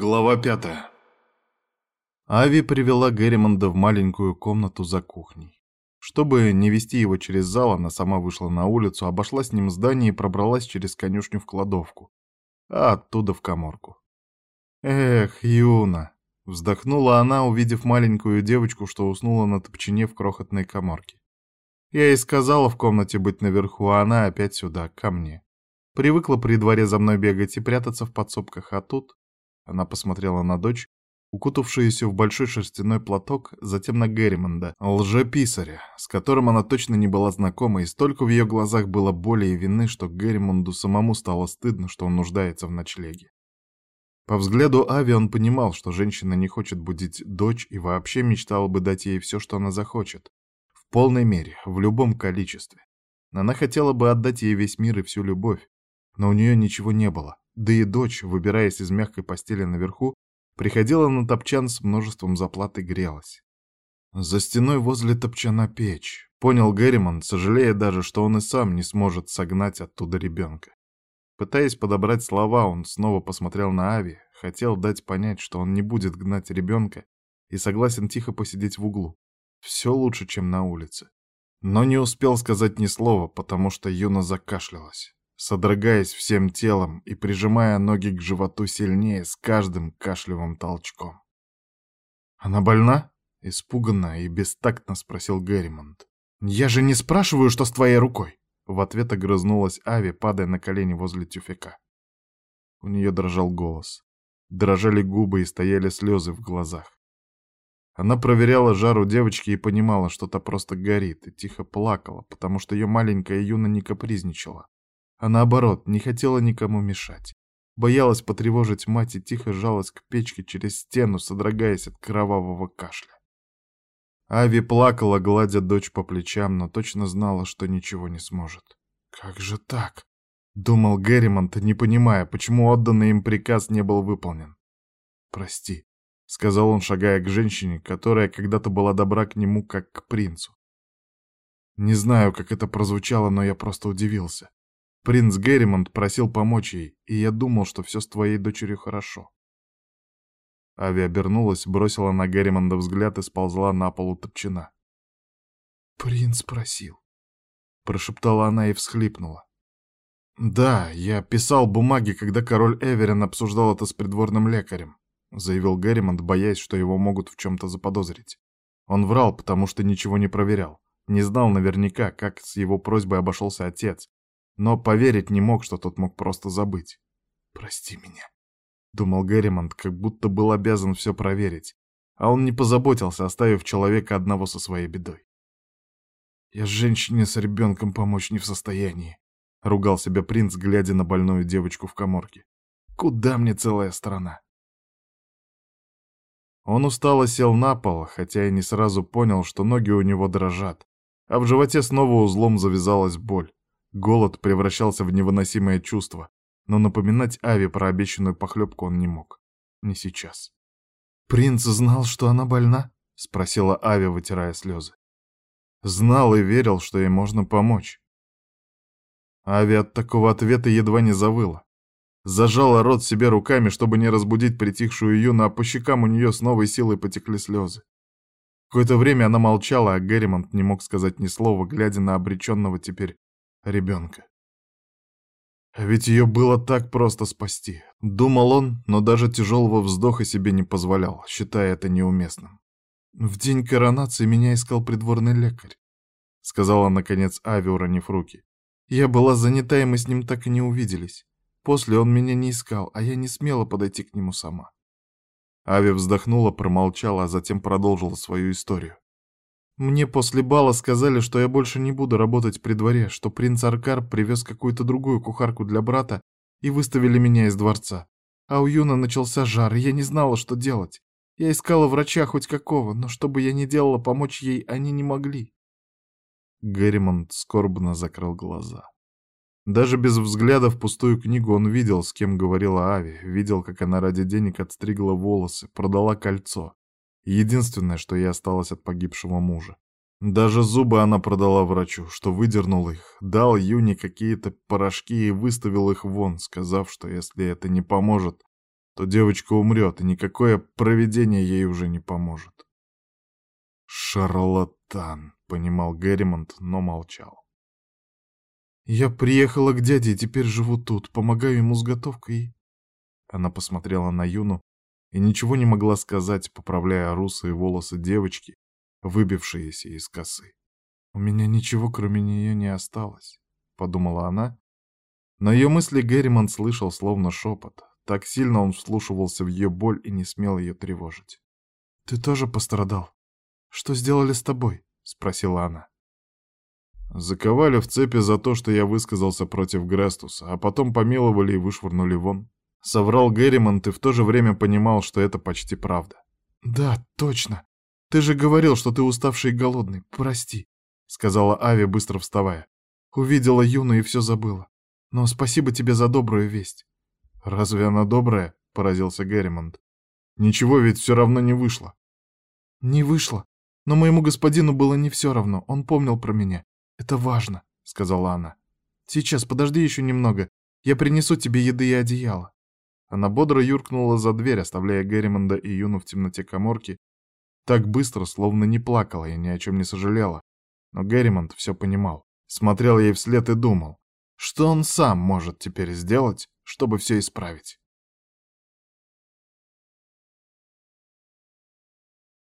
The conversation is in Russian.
Глава пятая. Ави привела Герримонда в маленькую комнату за кухней. Чтобы не вести его через зал, она сама вышла на улицу, обошла с ним здание и пробралась через конюшню в кладовку, а оттуда в коморку. «Эх, Юна!» — вздохнула она, увидев маленькую девочку, что уснула на топчине в крохотной коморке. Я ей сказала в комнате быть наверху, а она опять сюда, ко мне. Привыкла при дворе за мной бегать и прятаться в подсобках, а тут она посмотрела на дочь, укутавшуюся в большой шерстяной платок, затем на Герримонда, лжеписаря, с которым она точно не была знакома, и столько в ее глазах было боли и вины, что Герримонду самому стало стыдно, что он нуждается в ночлеге. По взгляду Ави он понимал, что женщина не хочет будить дочь и вообще мечтала бы дать ей все, что она захочет. В полной мере, в любом количестве. Она хотела бы отдать ей весь мир и всю любовь, но у нее ничего не было. Да и дочь, выбираясь из мягкой постели наверху, приходила на топчан с множеством заплат и грелась. За стеной возле топчана печь. Понял Герриман, сожалея даже, что он и сам не сможет согнать оттуда ребенка. Пытаясь подобрать слова, он снова посмотрел на Ави, хотел дать понять, что он не будет гнать ребенка и согласен тихо посидеть в углу. Все лучше, чем на улице. Но не успел сказать ни слова, потому что Юна закашлялась содрогаясь всем телом и прижимая ноги к животу сильнее с каждым кашлевым толчком. «Она больна?» — испуганно и бестактно спросил Герримонт. «Я же не спрашиваю, что с твоей рукой!» В ответ огрызнулась Ави, падая на колени возле тюфяка. У нее дрожал голос. Дрожали губы и стояли слезы в глазах. Она проверяла жару девочки и понимала, что та просто горит, и тихо плакала, потому что ее маленькая Юна не капризничала а наоборот, не хотела никому мешать. Боялась потревожить мать и тихо жалась к печке через стену, содрогаясь от кровавого кашля. Ави плакала, гладя дочь по плечам, но точно знала, что ничего не сможет. «Как же так?» — думал Герримонт, не понимая, почему отданный им приказ не был выполнен. «Прости», — сказал он, шагая к женщине, которая когда-то была добра к нему, как к принцу. Не знаю, как это прозвучало, но я просто удивился. Принц Герримонт просил помочь ей, и я думал, что все с твоей дочерью хорошо. Ави обернулась, бросила на Герримонда взгляд и сползла на полу топчина. «Принц просил», — прошептала она и всхлипнула. «Да, я писал бумаги, когда король Эверин обсуждал это с придворным лекарем», — заявил Герримонт, боясь, что его могут в чем-то заподозрить. Он врал, потому что ничего не проверял. Не знал наверняка, как с его просьбой обошелся отец, но поверить не мог, что тот мог просто забыть. «Прости меня», — думал Герримонт, как будто был обязан все проверить, а он не позаботился, оставив человека одного со своей бедой. «Я женщине с ребенком помочь не в состоянии», — ругал себя принц, глядя на больную девочку в коморке. «Куда мне целая страна?» Он устало сел на пол, хотя и не сразу понял, что ноги у него дрожат, а в животе снова узлом завязалась боль. Голод превращался в невыносимое чувство, но напоминать Ави про обещанную похлебку он не мог. Не сейчас. «Принц знал, что она больна?» — спросила Ави, вытирая слезы. Знал и верил, что ей можно помочь. Ави от такого ответа едва не завыла. Зажала рот себе руками, чтобы не разбудить притихшую Юну, а по щекам у нее с новой силой потекли слезы. Какое-то время она молчала, а Герримонт не мог сказать ни слова, глядя на обреченного теперь ребенка. Ведь ее было так просто спасти. Думал он, но даже тяжелого вздоха себе не позволял, считая это неуместным. В день коронации меня искал придворный лекарь, сказала наконец Ави, уронив руки. Я была занята, и мы с ним так и не увиделись. После он меня не искал, а я не смела подойти к нему сама. Ави вздохнула, промолчала, а затем продолжила свою историю. Мне после бала сказали, что я больше не буду работать при дворе, что принц Аркар привез какую-то другую кухарку для брата и выставили меня из дворца. А у Юна начался жар, и я не знала, что делать. Я искала врача хоть какого, но что бы я ни делала, помочь ей они не могли. Герримонт скорбно закрыл глаза. Даже без взгляда в пустую книгу он видел, с кем говорила Ави, видел, как она ради денег отстригла волосы, продала кольцо. Единственное, что ей осталось от погибшего мужа. Даже зубы она продала врачу, что выдернул их, дал Юне какие-то порошки и выставил их вон, сказав, что если это не поможет, то девочка умрет, и никакое провидение ей уже не поможет. «Шарлатан», — понимал Герримонт, но молчал. «Я приехала к дяде и теперь живу тут, помогаю ему с готовкой». Она посмотрела на Юну и ничего не могла сказать, поправляя русые волосы девочки, выбившиеся из косы. «У меня ничего, кроме нее, не осталось», — подумала она. Но ее мысли Герриман слышал словно шепот. Так сильно он вслушивался в ее боль и не смел ее тревожить. «Ты тоже пострадал?» «Что сделали с тобой?» — спросила она. Заковали в цепи за то, что я высказался против Грестуса, а потом помиловали и вышвырнули вон. Соврал Герримонт и в то же время понимал, что это почти правда. «Да, точно. Ты же говорил, что ты уставший и голодный. Прости», — сказала Ави, быстро вставая. «Увидела Юну и все забыла. Но спасибо тебе за добрую весть». «Разве она добрая?» — поразился Герримонт. «Ничего ведь все равно не вышло». «Не вышло. Но моему господину было не все равно, он помнил про меня. Это важно», — сказала она. «Сейчас, подожди еще немного. Я принесу тебе еды и одеяло». Она бодро юркнула за дверь, оставляя Герримонда и Юну в темноте коморки, так быстро, словно не плакала и ни о чем не сожалела. Но Герримонд все понимал, смотрел ей вслед и думал, что он сам может теперь сделать, чтобы все исправить.